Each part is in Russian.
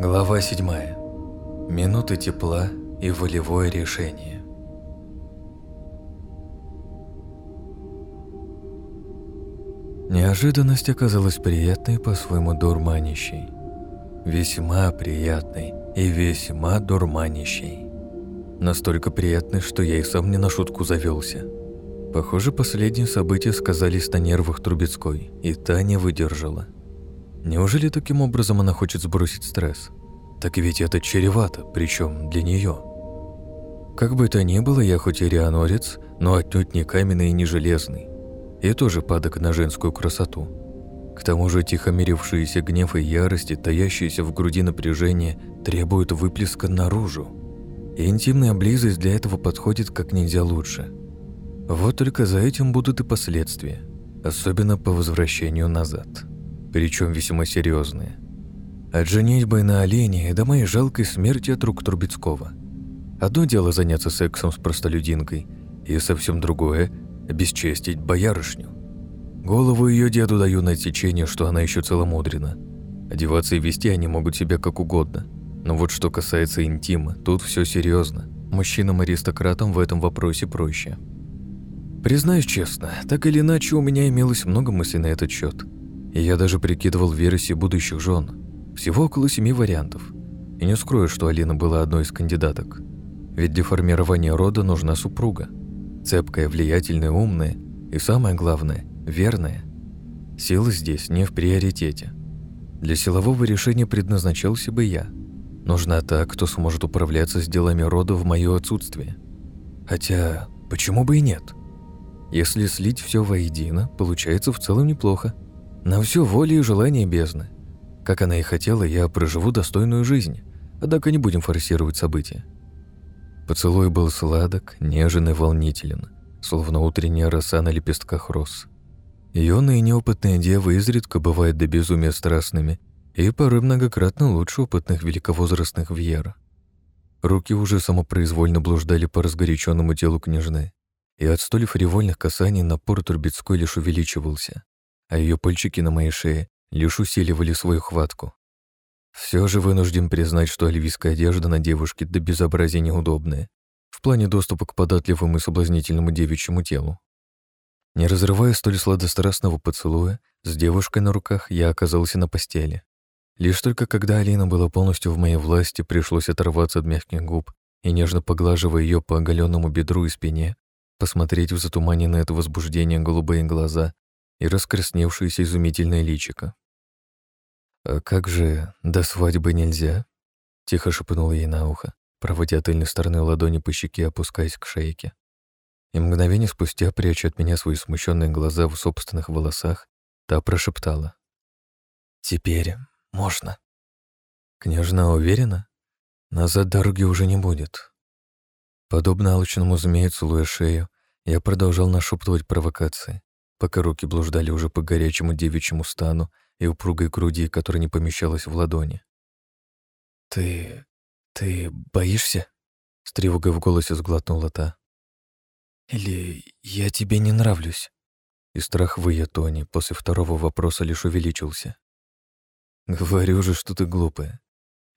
Глава 7. Минуты тепла и волевое решение. Неожиданность оказалась приятной по-своему дурманящей. Весьма приятной и весьма дурманящей. Настолько приятной, что я и сам не на шутку завелся. Похоже, последние события сказались на нервах Трубецкой, и та не выдержала. Неужели таким образом она хочет сбросить стресс? Так ведь это чревато, причем для нее. Как бы то ни было, я хоть и рианорец, но отнюдь не каменный и не железный. И тоже падок на женскую красоту. К тому же тихомирившиеся гнев и ярость, таящиеся в груди напряжение, требуют выплеска наружу. И интимная близость для этого подходит как нельзя лучше. Вот только за этим будут и последствия, особенно по возвращению назад. Причем весьма серьезные. От женитьбы на олене до моей жалкой смерти от рук Трубецкого. Одно дело заняться сексом с простолюдинкой, и совсем другое – обесчестить боярышню. Голову ее деду даю на течение, что она еще целомудрена. Одеваться и вести они могут себя как угодно. Но вот что касается интима, тут все серьезно. Мужчинам-аристократам в этом вопросе проще. Признаюсь честно, так или иначе у меня имелось много мыслей на этот счет. Я даже прикидывал версии будущих жен. Всего около семи вариантов. И не скрою, что Алина была одной из кандидаток. Ведь для формирования рода нужна супруга. Цепкая, влиятельная, умная и, самое главное, верная. Сила здесь не в приоритете. Для силового решения предназначался бы я. Нужна та, кто сможет управляться с делами рода в мое отсутствие. Хотя, почему бы и нет? Если слить все воедино, получается в целом неплохо. На все воля и желание бездны. Как она и хотела, я проживу достойную жизнь, однако не будем форсировать события. Поцелуй был сладок, нежен и волнителен, словно утренняя роса на лепестках роз. Юные неопытные девы изредка бывают до безумия страстными и порой многократно лучше опытных великовозрастных вьера. Руки уже самопроизвольно блуждали по разгоряченному телу княжны, и от столь фривольных касаний напор Турбецкой лишь увеличивался, а ее пальчики на моей шее лишь усиливали свою хватку. Все же вынужден признать, что альвийская одежда на девушке до безобразия неудобная, в плане доступа к податливому и соблазнительному девичьему телу. Не разрывая столь сладострастного поцелуя, с девушкой на руках я оказался на постели. Лишь только когда Алина была полностью в моей власти, пришлось оторваться от мягких губ и, нежно поглаживая ее по оголенному бедру и спине, посмотреть в затуманенное от возбуждения голубые глаза и раскрасневшееся изумительное личико. «А как же до свадьбы нельзя?» — тихо шепнула ей на ухо, проводя тыльной стороной ладони по щеке, опускаясь к шейке. И мгновение спустя, пряча от меня свои смущенные глаза в собственных волосах, та прошептала. «Теперь можно». Княжна уверена? Назад дороги уже не будет. Подобно алчному змею, целуя шею, я продолжал нашептывать провокации, пока руки блуждали уже по горячему девичьему стану и упругой груди, которая не помещалась в ладони. «Ты... ты боишься?» — с тревогой в голосе сглотнула та. «Или я тебе не нравлюсь?» И страх в ее тоне после второго вопроса лишь увеличился. «Говорю же, что ты глупая.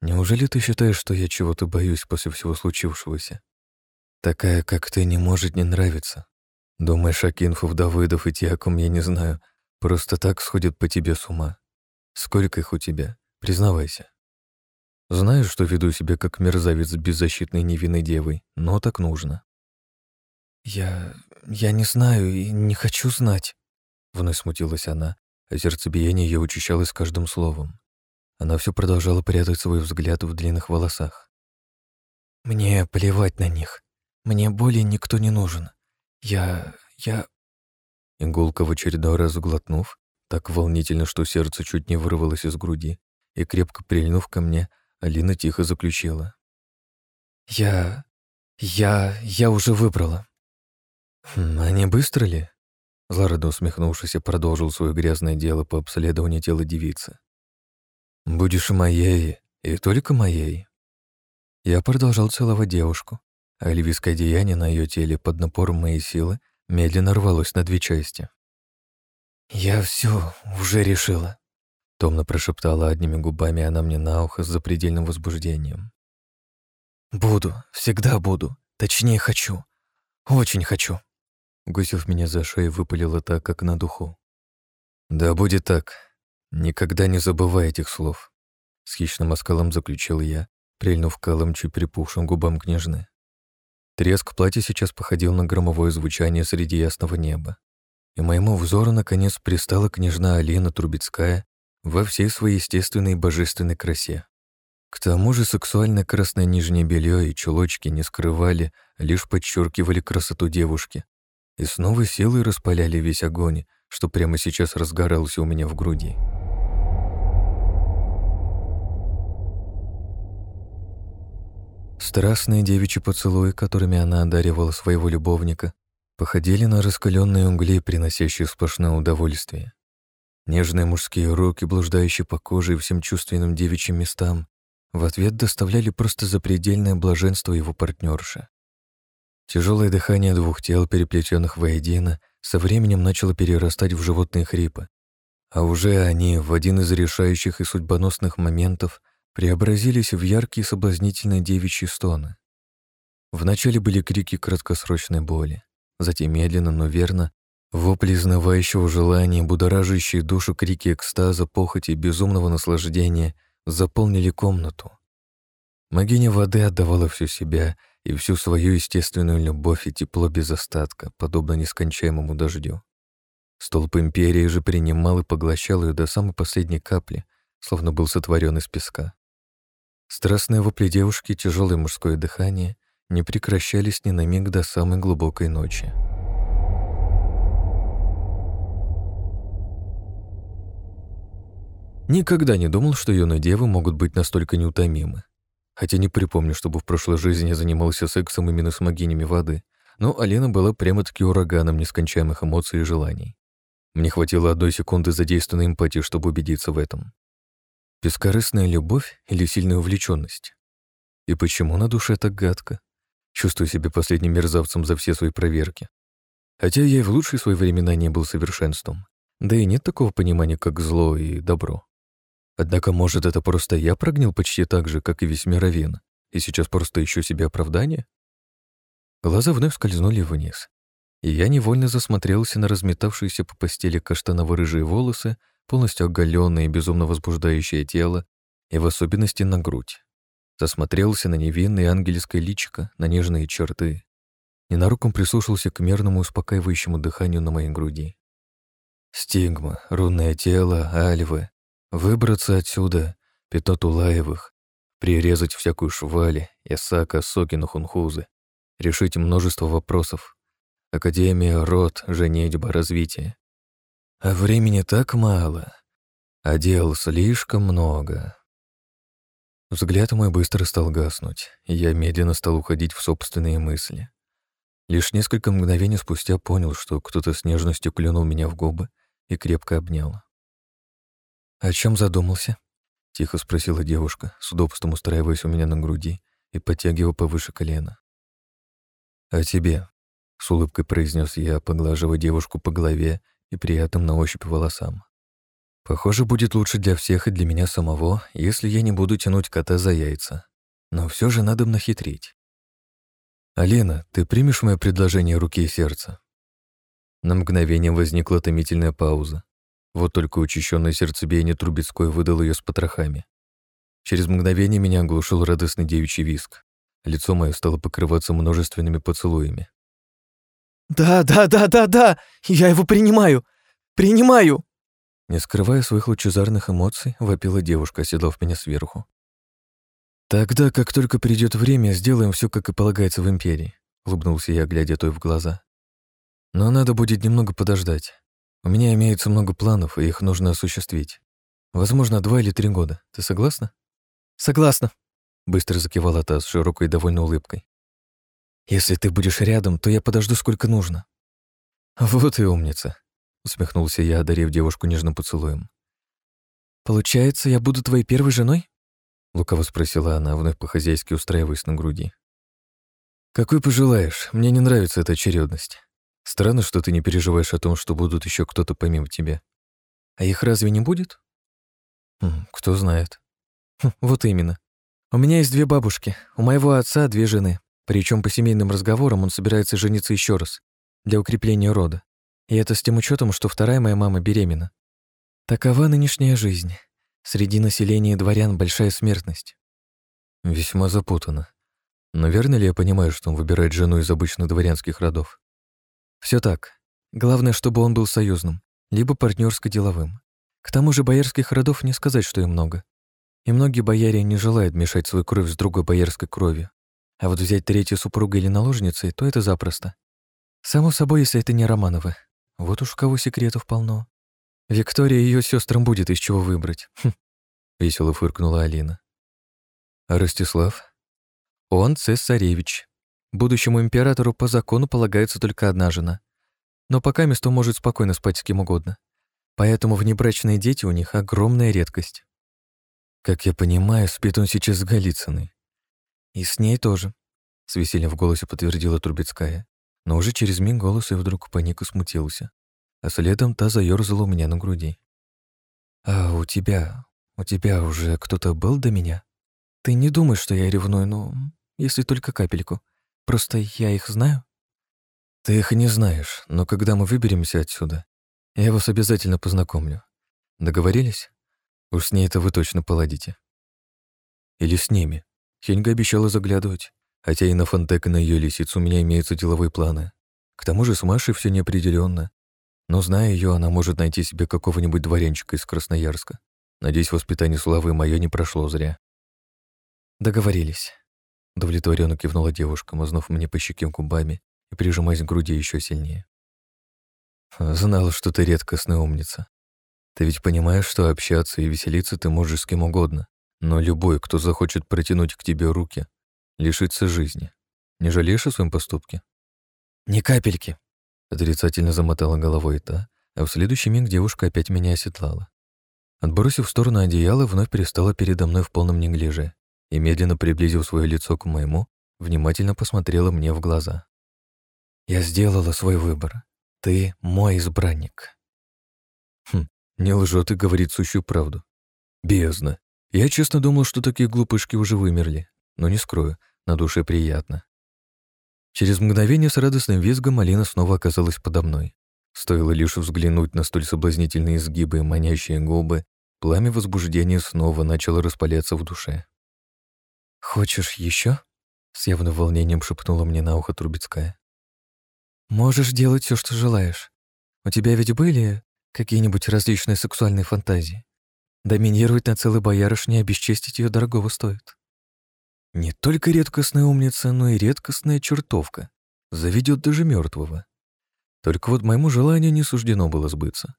Неужели ты считаешь, что я чего-то боюсь после всего случившегося? Такая, как ты, не может не нравиться. Думаешь, Акинфов, Давыдов и те, я не знаю, просто так сходят по тебе с ума? Сколько их у тебя? Признавайся. Знаешь, что веду себя как мерзавец с беззащитной невинной девой, но так нужно. Я... я не знаю и не хочу знать. Вновь смутилась она, а сердцебиение ее учащалось с каждым словом. Она все продолжала прятать свой взгляд в длинных волосах. «Мне плевать на них. Мне более никто не нужен. Я... я...» Иголка в очередной раз глотнув, так волнительно, что сердце чуть не вырвалось из груди, и, крепко прильнув ко мне, Алина тихо заключила. «Я... я... я уже выбрала». «Хм, «А не быстро ли?» Злорадно усмехнувшись, продолжил свое грязное дело по обследованию тела девицы. «Будешь моей, и только моей». Я продолжал целовать девушку, а львийское деяние на ее теле под напором моей силы медленно рвалось на две части. «Я все уже решила», Томно прошептала одними губами она мне на ухо с запредельным возбуждением. «Буду, всегда буду. Точнее, хочу. Очень хочу». Гусев меня за шею выпалила так, как на духу. «Да будет так. Никогда не забывай этих слов», — с хищным оскалом заключил я, прильнув калом чуть припухшим губам княжны. Треск платья сейчас походил на громовое звучание среди ясного неба. И моему взору наконец пристала княжна Алина Трубецкая во всей своей естественной и божественной красе. К тому же сексуальное красное нижнее белье и чулочки не скрывали, лишь подчеркивали красоту девушки. И с новой силой распаляли весь огонь, что прямо сейчас разгорался у меня в груди. Страстные девичьи поцелуи, которыми она одаривала своего любовника, походили на раскаленные угли, приносящие сплошное удовольствие. Нежные мужские руки, блуждающие по коже и всем чувственным девичьим местам, в ответ доставляли просто запредельное блаженство его партнерши. Тяжелое дыхание двух тел, переплетенных воедино, со временем начало перерастать в животные хрипы, а уже они в один из решающих и судьбоносных моментов преобразились в яркие соблазнительные девичьи стоны. Вначале были крики краткосрочной боли, затем медленно, но верно Вопли изнывающего желания, будоражащие душу крики экстаза, похоти и безумного наслаждения заполнили комнату. Магиня воды отдавала всю себя и всю свою естественную любовь и тепло без остатка, подобно нескончаемому дождю. Столб Империи же принимал и поглощал ее до самой последней капли, словно был сотворен из песка. Страстные вопли девушки тяжелое мужское дыхание не прекращались ни на миг до самой глубокой ночи. Никогда не думал, что юные девы могут быть настолько неутомимы. Хотя не припомню, чтобы в прошлой жизни я занимался сексом именно с могинями воды, но Алена была прямо-таки ураганом нескончаемых эмоций и желаний. Мне хватило одной секунды задействованной эмпатии, чтобы убедиться в этом. Бескорыстная любовь или сильная увлеченность? И почему на душе так гадко? Чувствую себя последним мерзавцем за все свои проверки. Хотя я и в лучшие свои времена не был совершенством. Да и нет такого понимания, как зло и добро. Однако, может, это просто я прогнил почти так же, как и весь мировин, и сейчас просто ищу себе оправдание? Глаза вновь скользнули вниз, и я невольно засмотрелся на разметавшиеся по постели каштаново-рыжие волосы, полностью оголенное и безумно возбуждающее тело, и в особенности на грудь. Засмотрелся на невинное ангельское личико, на нежные черты. Ненаруком прислушался к мерному успокаивающему дыханию на моей груди. Стигма, рунное тело, альвы, Выбраться отсюда, пятно Тулаевых, прирезать всякую швали, Ясака, Сокину, Хунхузы, решить множество вопросов. Академия, род, женитьба, развитие. А времени так мало, а дел слишком много. Взгляд мой быстро стал гаснуть, и я медленно стал уходить в собственные мысли. Лишь несколько мгновений спустя понял, что кто-то с нежностью клюнул меня в губы и крепко обнял. «О чем задумался?» — тихо спросила девушка, с удобством устраиваясь у меня на груди и подтягивая повыше колена. «О тебе», — с улыбкой произнес я, поглаживая девушку по голове и приятным на ощупь волосам. «Похоже, будет лучше для всех и для меня самого, если я не буду тянуть кота за яйца. Но все же надо нахитрить. «Алина, ты примешь мое предложение руки и сердца?» На мгновение возникла томительная пауза, вот только учащенное сердцебиение Трубецкой выдало ее с потрохами. Через мгновение меня оглушил радостный девичий виск. Лицо мое стало покрываться множественными поцелуями. «Да, да, да, да, да! Я его принимаю! Принимаю!» Не скрывая своих лучезарных эмоций, вопила девушка, оседлав меня сверху. «Тогда, как только придет время, сделаем все, как и полагается в Империи», — улыбнулся я, глядя той в глаза. «Но надо будет немного подождать. У меня имеется много планов, и их нужно осуществить. Возможно, два или три года. Ты согласна? Согласна. Быстро закивала та с широкой и довольной улыбкой. Если ты будешь рядом, то я подожду сколько нужно. Вот и умница. Усмехнулся я, одарив девушку нежным поцелуем. «Получается, я буду твоей первой женой?» Лукаво спросила она, вновь по-хозяйски устраиваясь на груди. «Какой пожелаешь, мне не нравится эта очередность. Странно, что ты не переживаешь о том, что будут еще кто-то помимо тебя. А их разве не будет? Хм, кто знает. Хм, вот именно. У меня есть две бабушки, у моего отца две жены. Причем по семейным разговорам он собирается жениться еще раз, для укрепления рода. И это с тем учетом, что вторая моя мама беременна. Такова нынешняя жизнь. Среди населения дворян большая смертность. Весьма запутанно. Но верно ли я понимаю, что он выбирает жену из обычных дворянских родов? Все так. Главное, чтобы он был союзным, либо партнерско-деловым. К тому же боярских родов не сказать, что и много. И многие бояре не желают мешать свою кровь с другой боярской кровью. А вот взять третью супругу или наложницей, то это запросто. Само собой, если это не Романовы. Вот уж у кого секретов полно. Виктория и ее сестрам будет из чего выбрать. Хм. Весело фыркнула Алина. Ростислав? Он цесаревич. Будущему императору по закону полагается только одна жена. Но пока место может спокойно спать с кем угодно. Поэтому внебрачные дети у них огромная редкость. Как я понимаю, спит он сейчас с Голицыной. И с ней тоже, с весельем в голосе подтвердила Трубецкая. Но уже через миг голос и вдруг паник и смутился а следом та заёрзала у меня на груди. «А у тебя... у тебя уже кто-то был до меня? Ты не думаешь, что я ревную, ну, если только капельку. Просто я их знаю?» «Ты их не знаешь, но когда мы выберемся отсюда, я вас обязательно познакомлю. Договорились? Уж с ней-то вы точно поладите». «Или с ними. Хеньга обещала заглядывать, хотя и на Фантек, и на ее лисицу у меня имеются деловые планы. К тому же с Машей все неопределенно, но, зная ее, она может найти себе какого-нибудь дворянчика из Красноярска. Надеюсь, воспитание славы мое не прошло зря. Договорились. Удовлетворенно кивнула девушка, мазнув мне по щеке губами и прижимаясь к груди еще сильнее. Знала, что ты редкостная умница. Ты ведь понимаешь, что общаться и веселиться ты можешь с кем угодно, но любой, кто захочет протянуть к тебе руки, лишится жизни. Не жалеешь о своем поступке? Ни капельки, Отрицательно замотала головой та, а в следующий миг девушка опять меня оседлала. Отбросив в сторону одеяла, вновь перестала передо мной в полном неглиже и, медленно приблизив свое лицо к моему, внимательно посмотрела мне в глаза. «Я сделала свой выбор. Ты мой избранник». Хм, не лжет и говорит сущую правду. Бездна. Я честно думал, что такие глупышки уже вымерли, но не скрою, на душе приятно. Через мгновение с радостным визгом Алина снова оказалась подо мной. Стоило лишь взглянуть на столь соблазнительные изгибы и манящие губы, пламя возбуждения снова начало распаляться в душе. «Хочешь еще? с явным волнением шепнула мне на ухо Трубецкая. «Можешь делать все, что желаешь. У тебя ведь были какие-нибудь различные сексуальные фантазии? Доминировать на целый боярышне и обесчестить ее дорогого стоит». Не только редкостная умница, но и редкостная чертовка. Заведет даже мертвого. Только вот моему желанию не суждено было сбыться.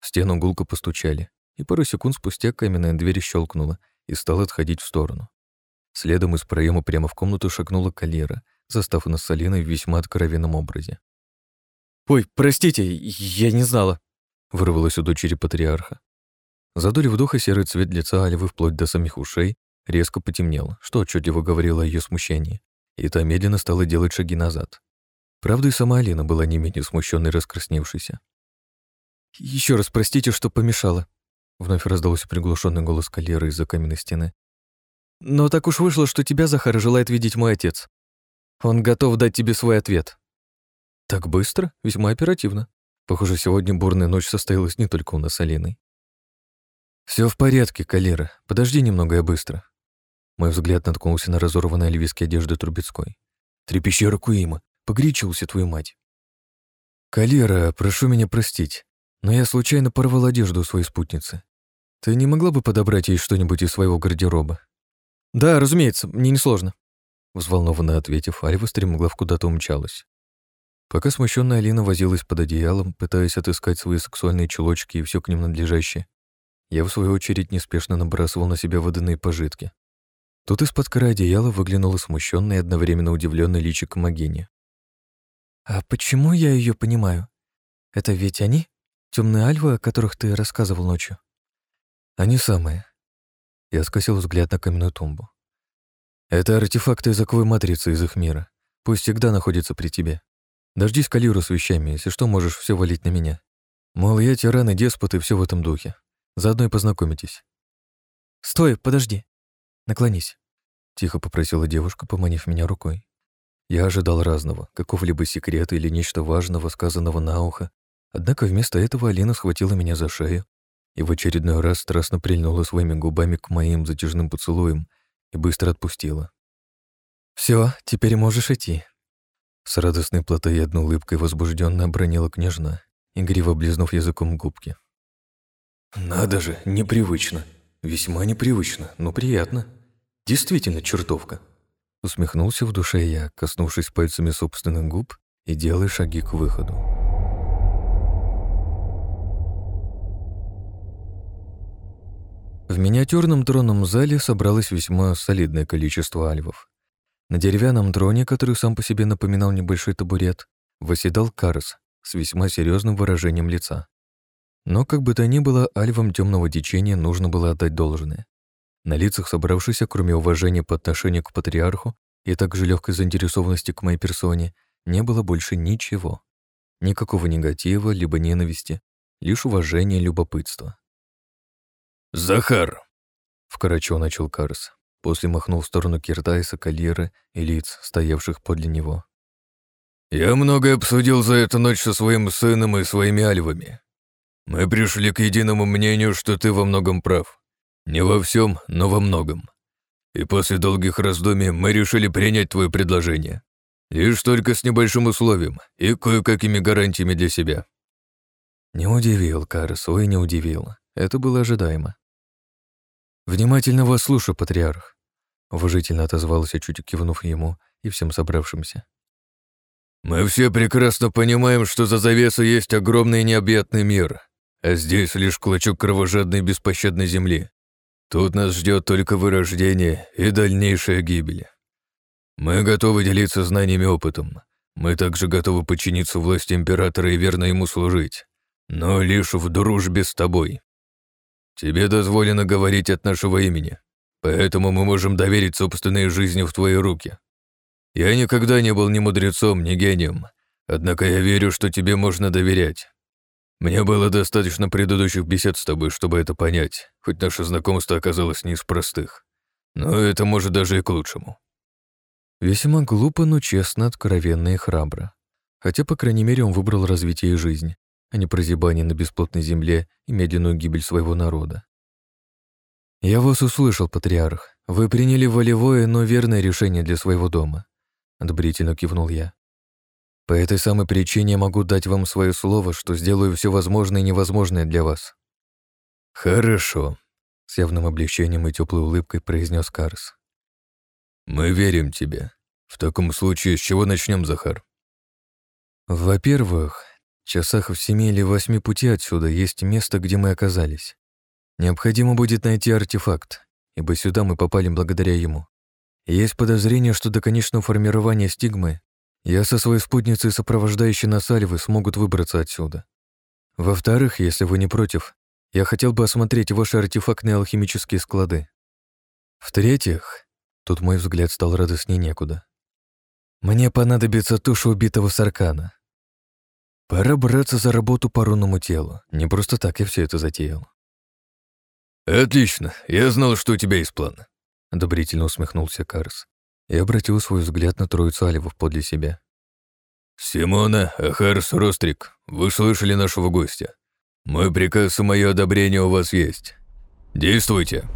В стену гулко постучали, и пару секунд спустя каменная дверь щелкнула и стала отходить в сторону. Следом из проема прямо в комнату шагнула калера, застав нас с Алиной в весьма откровенном образе. «Ой, простите, я не знала», — вырвалось у дочери патриарха. Задурив духа серый цвет лица Альвы вплоть до самих ушей, резко потемнело, что отчетливо говорило о ее смущении, и та медленно стала делать шаги назад. Правда, и сама Алина была не менее смущенной и раскрасневшейся. Еще раз простите, что помешала», — вновь раздался приглушенный голос Калеры из-за каменной стены. «Но так уж вышло, что тебя, Захар, желает видеть мой отец. Он готов дать тебе свой ответ». «Так быстро? Весьма оперативно. Похоже, сегодня бурная ночь состоялась не только у нас с Алиной». Все в порядке, Калера. Подожди немного, я быстро». Мой взгляд наткнулся на разорванные львиски одежды Трубецкой. «Трепещи Ракуима, погречился твою мать». «Калера, прошу меня простить, но я случайно порвал одежду у своей спутницы. Ты не могла бы подобрать ей что-нибудь из своего гардероба?» «Да, разумеется, мне несложно», взволнованно ответив, Альва стремглав куда-то умчалась. Пока смущенная Алина возилась под одеялом, пытаясь отыскать свои сексуальные чулочки и все к ним надлежащее, я, в свою очередь, неспешно набрасывал на себя водяные пожитки. Тут из-под края одеяла выглянула смущенная и одновременно удивленная личико Магини. «А почему я ее понимаю? Это ведь они? Темные альвы, о которых ты рассказывал ночью?» «Они самые». Я скосил взгляд на каменную тумбу. «Это артефакты языковой матрицы из их мира. Пусть всегда находятся при тебе. Дождись Калиру с вещами, если что, можешь все валить на меня. Мол, я тиран и деспот и все в этом духе. Заодно и познакомитесь. «Стой, подожди. Наклонись», — тихо попросила девушка, поманив меня рукой. Я ожидал разного, какого-либо секрета или нечто важного, сказанного на ухо. Однако вместо этого Алина схватила меня за шею и в очередной раз страстно прильнула своими губами к моим затяжным поцелуям и быстро отпустила. Все, теперь можешь идти». С радостной плотоядной улыбкой возбужденно обронила княжна, игриво облизнув языком губки. «Надо же, непривычно. Весьма непривычно, но приятно. Действительно чертовка». Усмехнулся в душе я, коснувшись пальцами собственных губ и делая шаги к выходу. В миниатюрном тронном зале собралось весьма солидное количество альвов. На деревянном троне, который сам по себе напоминал небольшой табурет, восседал Карс с весьма серьезным выражением лица. Но как бы то ни было, альвам темного течения нужно было отдать должное. На лицах собравшихся, кроме уважения по отношению к патриарху и также легкой заинтересованности к моей персоне, не было больше ничего. Никакого негатива, либо ненависти, лишь уважение и любопытство. «Захар!» — вкорочо начал Карс. После махнул в сторону Киртайса, Калиры и лиц, стоявших подле него. «Я многое обсудил за эту ночь со своим сыном и своими альвами. Мы пришли к единому мнению, что ты во многом прав. Не во всем, но во многом. И после долгих раздумий мы решили принять твое предложение. Лишь только с небольшим условием и кое-какими гарантиями для себя». Не удивил, Карс, ой, не удивил. Это было ожидаемо. «Внимательно вас слушаю, патриарх», — уважительно отозвался, чуть кивнув ему и всем собравшимся. «Мы все прекрасно понимаем, что за завесой есть огромный необъятный мир, а здесь лишь клочок кровожадной беспощадной земли. Тут нас ждет только вырождение и дальнейшая гибель. Мы готовы делиться знаниями и опытом. Мы также готовы подчиниться власти императора и верно ему служить, но лишь в дружбе с тобой. Тебе дозволено говорить от нашего имени, поэтому мы можем доверить собственные жизни в твои руки. Я никогда не был ни мудрецом, ни гением, однако я верю, что тебе можно доверять. Мне было достаточно предыдущих бесед с тобой, чтобы это понять, хоть наше знакомство оказалось не из простых. Но это может даже и к лучшему. Весьма глупо, но честно, откровенно и храбро. Хотя, по крайней мере, он выбрал развитие и жизнь, а не прозябание на бесплотной земле и медленную гибель своего народа. «Я вас услышал, патриарх. Вы приняли волевое, но верное решение для своего дома», — одобрительно кивнул я. «По этой самой причине я могу дать вам свое слово, что сделаю все возможное и невозможное для вас». «Хорошо», — с явным облегчением и теплой улыбкой произнес Карс. «Мы верим тебе. В таком случае с чего начнем, Захар?» «Во-первых, часах в семи или восьми пути отсюда есть место, где мы оказались. Необходимо будет найти артефакт, ибо сюда мы попали благодаря ему. Есть подозрение, что до конечного формирования стигмы я со своей спутницей, сопровождающей нас Альвы, смогут выбраться отсюда. Во-вторых, если вы не против, я хотел бы осмотреть ваши артефактные алхимические склады. В-третьих, тут мой взгляд стал радостнее некуда. Мне понадобится туша убитого Саркана. Пора браться за работу по рунному телу. Не просто так я все это затеял. «Отлично. Я знал, что у тебя есть план», — одобрительно усмехнулся Карс и обратил свой взгляд на троицу Аливов подле себя. «Симона, Ахарс, Рострик, вы слышали нашего гостя? Мой приказ и мое одобрение у вас есть. Действуйте!»